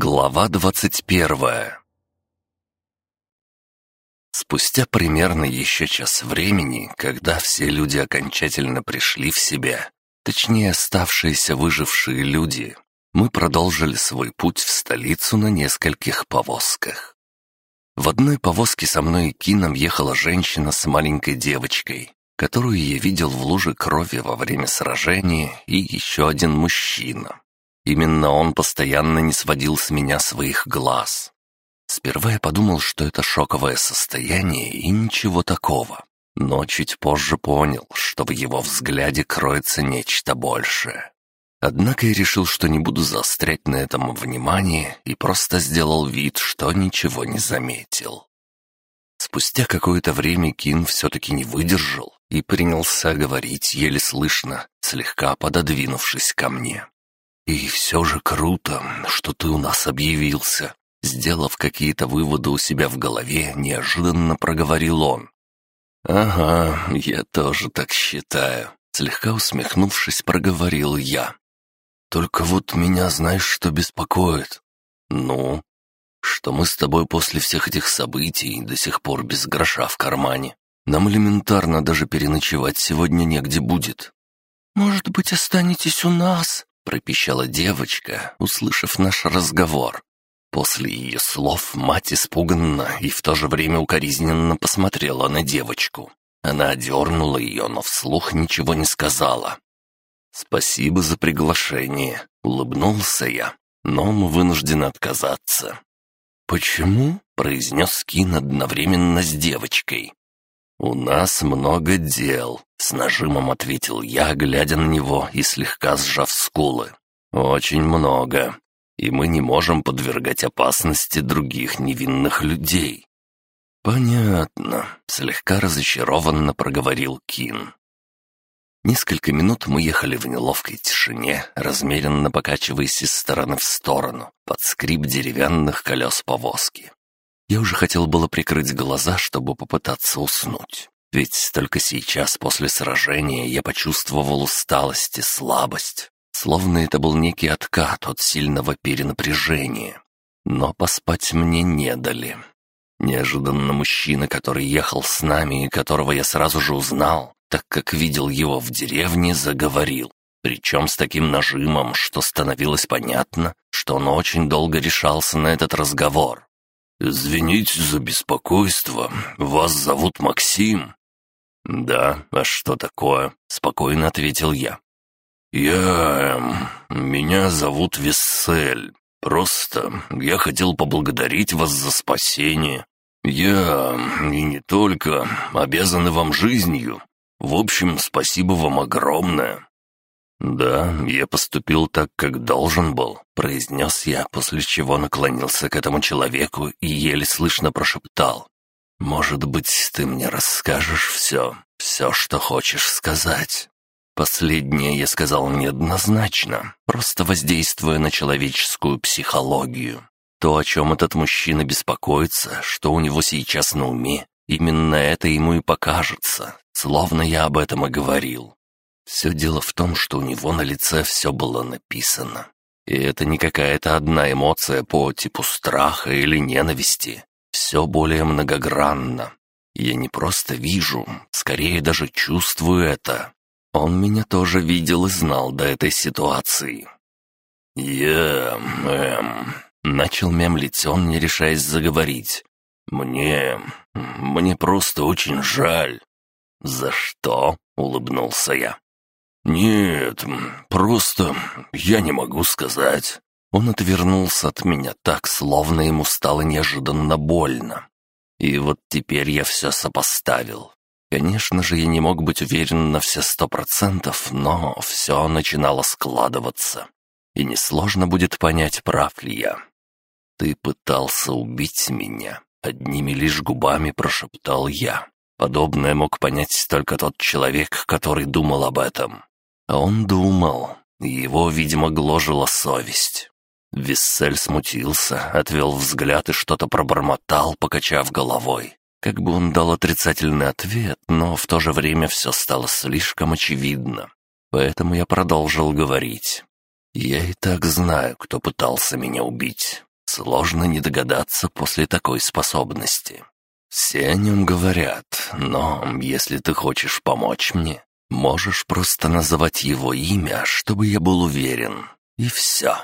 Глава двадцать первая Спустя примерно еще час времени, когда все люди окончательно пришли в себя, точнее оставшиеся выжившие люди, мы продолжили свой путь в столицу на нескольких повозках. В одной повозке со мной и Кином ехала женщина с маленькой девочкой, которую я видел в луже крови во время сражения, и еще один мужчина. Именно он постоянно не сводил с меня своих глаз. Сперва я подумал, что это шоковое состояние и ничего такого. Но чуть позже понял, что в его взгляде кроется нечто большее. Однако я решил, что не буду заострять на этом внимание и просто сделал вид, что ничего не заметил. Спустя какое-то время Кин все-таки не выдержал и принялся говорить еле слышно, слегка пододвинувшись ко мне. «И все же круто, что ты у нас объявился». Сделав какие-то выводы у себя в голове, неожиданно проговорил он. «Ага, я тоже так считаю», — слегка усмехнувшись, проговорил я. «Только вот меня знаешь, что беспокоит?» «Ну?» «Что мы с тобой после всех этих событий до сих пор без гроша в кармане. Нам элементарно даже переночевать сегодня негде будет». «Может быть, останетесь у нас?» Пропищала девочка, услышав наш разговор. После ее слов мать испуганно и в то же время укоризненно посмотрела на девочку. Она одернула ее, но вслух ничего не сказала. «Спасибо за приглашение», — улыбнулся я, но мы вынуждены отказаться. «Почему?» — произнес Кин одновременно с девочкой. «У нас много дел», — с нажимом ответил я, глядя на него и слегка сжав скулы. «Очень много. И мы не можем подвергать опасности других невинных людей». «Понятно», — слегка разочарованно проговорил Кин. Несколько минут мы ехали в неловкой тишине, размеренно покачиваясь из стороны в сторону, под скрип деревянных колес повозки. Я уже хотел было прикрыть глаза, чтобы попытаться уснуть. Ведь только сейчас, после сражения, я почувствовал усталость и слабость. Словно это был некий откат от сильного перенапряжения. Но поспать мне не дали. Неожиданно мужчина, который ехал с нами и которого я сразу же узнал, так как видел его в деревне, заговорил. Причем с таким нажимом, что становилось понятно, что он очень долго решался на этот разговор. «Извините за беспокойство. Вас зовут Максим?» «Да, а что такое?» — спокойно ответил я. «Я... меня зовут Вессель. Просто я хотел поблагодарить вас за спасение. Я... и не только обязаны вам жизнью. В общем, спасибо вам огромное. «Да, я поступил так, как должен был», — произнес я, после чего наклонился к этому человеку и еле слышно прошептал. «Может быть, ты мне расскажешь все, все, что хочешь сказать?» Последнее я сказал неоднозначно, просто воздействуя на человеческую психологию. То, о чем этот мужчина беспокоится, что у него сейчас на уме, именно это ему и покажется, словно я об этом и говорил. Все дело в том, что у него на лице все было написано. И это не какая-то одна эмоция по типу страха или ненависти. Все более многогранно. Я не просто вижу, скорее даже чувствую это. Он меня тоже видел и знал до этой ситуации. «Я... эм...» — начал мямлить он, не решаясь заговорить. «Мне... мне просто очень жаль». «За что?» — улыбнулся я. «Нет, просто я не могу сказать». Он отвернулся от меня так, словно ему стало неожиданно больно. И вот теперь я все сопоставил. Конечно же, я не мог быть уверен на все сто процентов, но все начинало складываться. И несложно будет понять, прав ли я. «Ты пытался убить меня», — одними лишь губами прошептал я. Подобное мог понять только тот человек, который думал об этом. Он думал, его, видимо, гложила совесть. Виссель смутился, отвел взгляд и что-то пробормотал, покачав головой. Как бы он дал отрицательный ответ, но в то же время все стало слишком очевидно. Поэтому я продолжил говорить. «Я и так знаю, кто пытался меня убить. Сложно не догадаться после такой способности. Все о нем говорят, но если ты хочешь помочь мне, можешь просто называть его имя, чтобы я был уверен. И все.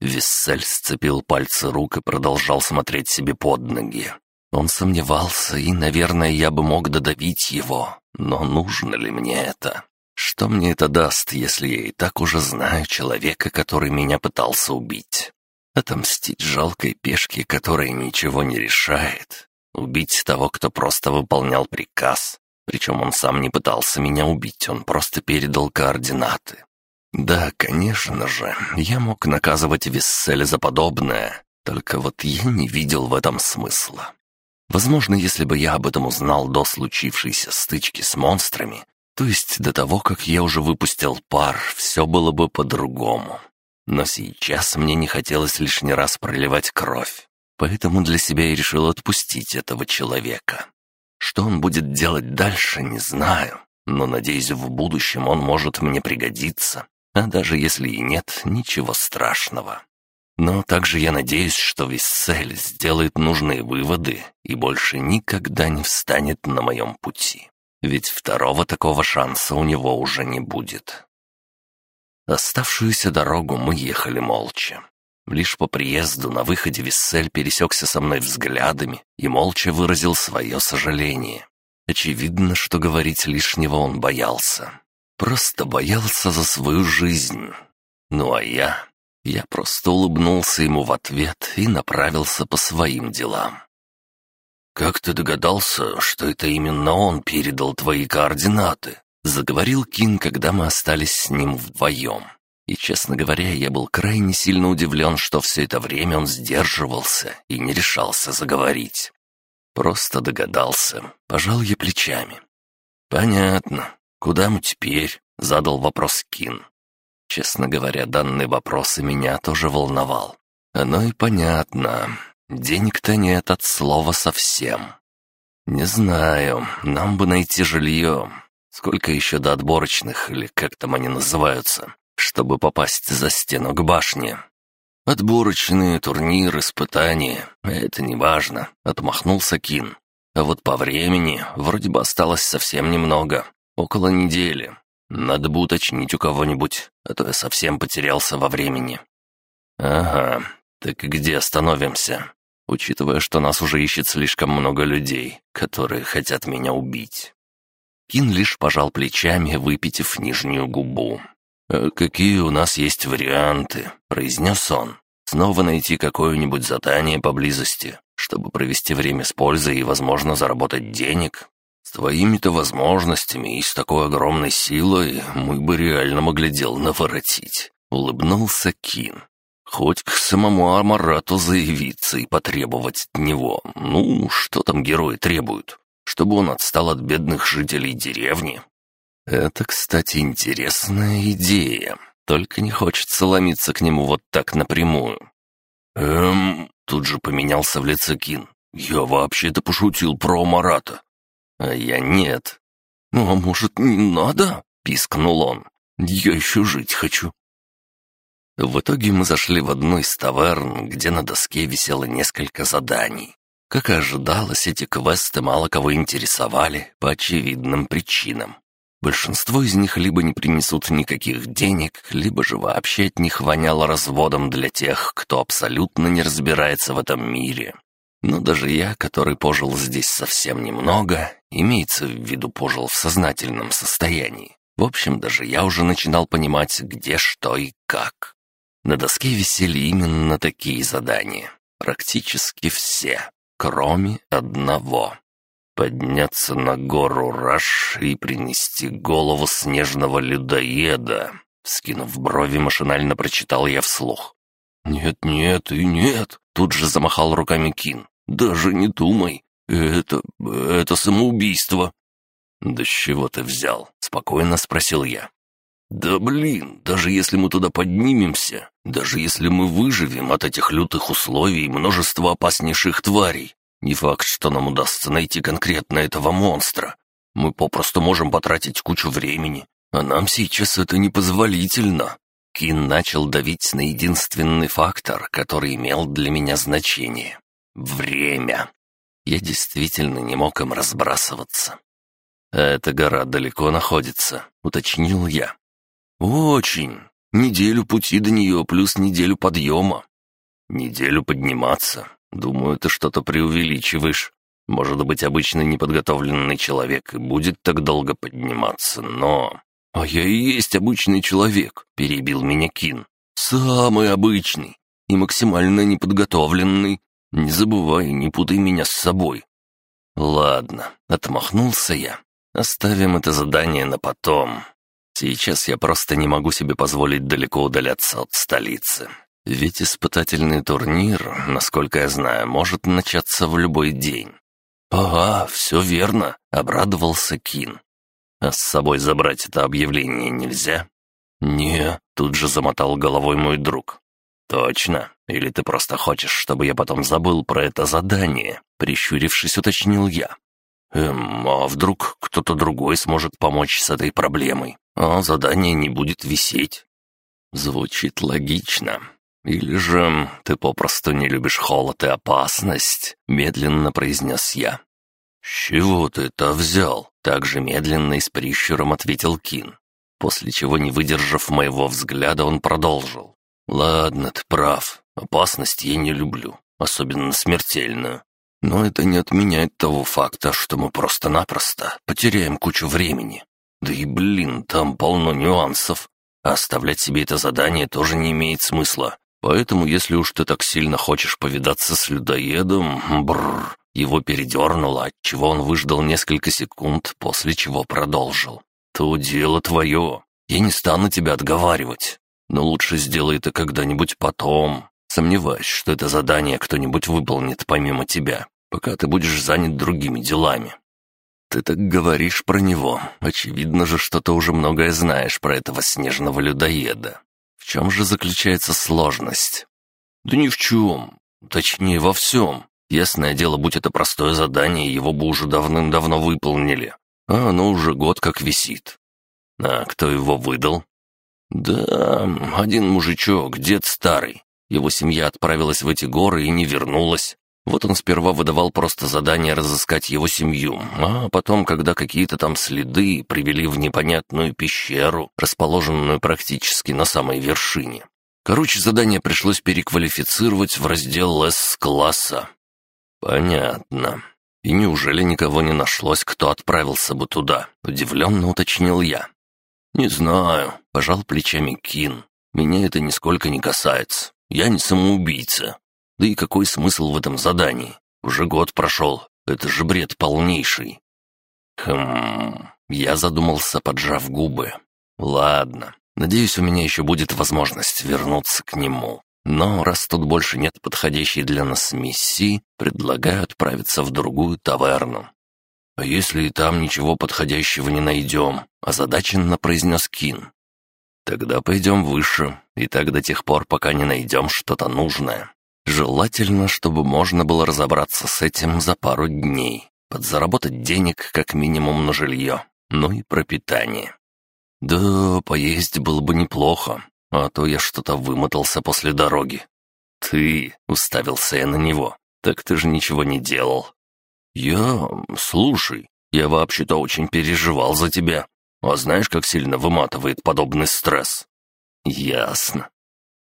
Виссель сцепил пальцы рук и продолжал смотреть себе под ноги. Он сомневался, и, наверное, я бы мог додавить его. Но нужно ли мне это? Что мне это даст, если я и так уже знаю человека, который меня пытался убить? Отомстить жалкой пешке, которая ничего не решает. Убить того, кто просто выполнял приказ. Причем он сам не пытался меня убить, он просто передал координаты. Да, конечно же, я мог наказывать Висселя за подобное, только вот я не видел в этом смысла. Возможно, если бы я об этом узнал до случившейся стычки с монстрами, то есть до того, как я уже выпустил пар, все было бы по-другому. Но сейчас мне не хотелось лишний раз проливать кровь, поэтому для себя я решил отпустить этого человека. Что он будет делать дальше, не знаю, но, надеюсь, в будущем он может мне пригодиться, а даже если и нет, ничего страшного. Но также я надеюсь, что Виссель сделает нужные выводы и больше никогда не встанет на моем пути. Ведь второго такого шанса у него уже не будет. Оставшуюся дорогу мы ехали молча. Лишь по приезду на выходе Виссель пересекся со мной взглядами и молча выразил свое сожаление. Очевидно, что говорить лишнего он боялся. Просто боялся за свою жизнь. Ну а я... Я просто улыбнулся ему в ответ и направился по своим делам. «Как ты догадался, что это именно он передал твои координаты?» Заговорил Кин, когда мы остались с ним вдвоем. И, честно говоря, я был крайне сильно удивлен, что все это время он сдерживался и не решался заговорить. Просто догадался, пожал я плечами. «Понятно. Куда мы теперь?» — задал вопрос Кин. Честно говоря, данный вопрос и меня тоже волновал. Оно и понятно. Денег-то нет от слова совсем. Не знаю, нам бы найти жилье. Сколько еще до отборочных, или как там они называются, чтобы попасть за стену к башне? Отборочные, турнир, испытания — это не важно, отмахнулся Кин. А вот по времени вроде бы осталось совсем немного, около недели. Надо бы уточнить у кого-нибудь, а то я совсем потерялся во времени. Ага, так где остановимся? Учитывая, что нас уже ищет слишком много людей, которые хотят меня убить. Кин лишь пожал плечами, выпитив нижнюю губу. «А какие у нас есть варианты?» — произнес он. «Снова найти какое-нибудь задание поблизости, чтобы провести время с пользой и, возможно, заработать денег. С твоими-то возможностями и с такой огромной силой мы бы реально могли дел наворотить», — улыбнулся Кин. «Хоть к самому Амарату заявиться и потребовать от него. Ну, что там герои требуют? чтобы он отстал от бедных жителей деревни. Это, кстати, интересная идея, только не хочется ломиться к нему вот так напрямую. Эм, тут же поменялся в лице Кин. Я вообще-то пошутил про Марата. А я нет. Ну, а может, не надо? Пискнул он. Я еще жить хочу. В итоге мы зашли в одну из таверн, где на доске висело несколько заданий. Как и ожидалось, эти квесты мало кого интересовали по очевидным причинам. Большинство из них либо не принесут никаких денег, либо же вообще от них воняло разводом для тех, кто абсолютно не разбирается в этом мире. Но даже я, который пожил здесь совсем немного, имеется в виду пожил в сознательном состоянии. В общем, даже я уже начинал понимать, где что и как. На доске висели именно такие задания. Практически все кроме одного. Подняться на гору Раш и принести голову снежного людоеда. Скинув брови, машинально прочитал я вслух. «Нет-нет и нет!» — тут же замахал руками Кин. «Даже не думай! Это... это самоубийство!» «Да с чего ты взял?» — спокойно спросил я. «Да блин, даже если мы туда поднимемся, даже если мы выживем от этих лютых условий и множества опаснейших тварей, не факт, что нам удастся найти конкретно этого монстра. Мы попросту можем потратить кучу времени, а нам сейчас это непозволительно. Кин начал давить на единственный фактор, который имел для меня значение — время. Я действительно не мог им разбрасываться. «Эта гора далеко находится», — уточнил я. «Очень. Неделю пути до нее плюс неделю подъема». «Неделю подниматься? Думаю, ты что-то преувеличиваешь. Может быть, обычный неподготовленный человек и будет так долго подниматься, но...» «А я и есть обычный человек», — перебил меня Кин. «Самый обычный и максимально неподготовленный. Не забывай, не путай меня с собой». «Ладно», — отмахнулся я. «Оставим это задание на потом. Сейчас я просто не могу себе позволить далеко удаляться от столицы. Ведь испытательный турнир, насколько я знаю, может начаться в любой день». «Ага, все верно», — обрадовался Кин. «А с собой забрать это объявление нельзя?» «Не», — тут же замотал головой мой друг. «Точно? Или ты просто хочешь, чтобы я потом забыл про это задание?» Прищурившись, уточнил я. «Эм, а вдруг кто-то другой сможет помочь с этой проблемой, а задание не будет висеть?» Звучит логично. «Или же ты попросту не любишь холод и опасность?» — медленно произнес я. «С чего ты это взял?» — так же медленно и с прищуром ответил Кин. После чего, не выдержав моего взгляда, он продолжил. «Ладно, ты прав. Опасность я не люблю, особенно смертельную. Но это не отменяет того факта, что мы просто-напросто потеряем кучу времени. Да и, блин, там полно нюансов. А оставлять себе это задание тоже не имеет смысла. Поэтому, если уж ты так сильно хочешь повидаться с людоедом, бррр, его передернуло, отчего он выждал несколько секунд, после чего продолжил. «То дело твое. Я не стану тебя отговаривать. Но лучше сделай это когда-нибудь потом. Сомневаюсь, что это задание кто-нибудь выполнит помимо тебя, пока ты будешь занят другими делами. Ты так говоришь про него. Очевидно же, что ты уже многое знаешь про этого снежного людоеда. Чем же заключается сложность? Да ни в чем. Точнее, во всем. Ясное дело, будь это простое задание, его бы уже давным-давно выполнили. А оно уже год как висит. А кто его выдал? Да, один мужичок, дед старый. Его семья отправилась в эти горы и не вернулась. Вот он сперва выдавал просто задание разыскать его семью, а потом, когда какие-то там следы привели в непонятную пещеру, расположенную практически на самой вершине. Короче, задание пришлось переквалифицировать в раздел С-класса. Понятно. И неужели никого не нашлось, кто отправился бы туда? Удивленно уточнил я. «Не знаю», — пожал плечами Кин. «Меня это нисколько не касается. Я не самоубийца. Да и какой смысл в этом задании? Уже год прошел. Это же бред полнейший. Хм... Я задумался, поджав губы. Ладно. Надеюсь, у меня еще будет возможность вернуться к нему. Но раз тут больше нет подходящей для нас миссии, предлагаю отправиться в другую таверну. «А если и там ничего подходящего не найдем?» — озадаченно произнес Кин. Тогда пойдем выше, и так до тех пор, пока не найдем что-то нужное. Желательно, чтобы можно было разобраться с этим за пару дней, подзаработать денег как минимум на жилье, ну и пропитание. Да, поесть было бы неплохо, а то я что-то вымотался после дороги. Ты, уставился я на него, так ты же ничего не делал. Я, слушай, я вообще-то очень переживал за тебя, а знаешь, как сильно выматывает подобный стресс?» «Ясно».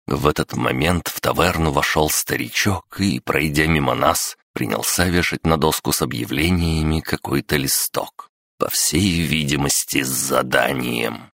В этот момент в таверну вошел старичок и, пройдя мимо нас, принялся вешать на доску с объявлениями какой-то листок. По всей видимости, с заданием.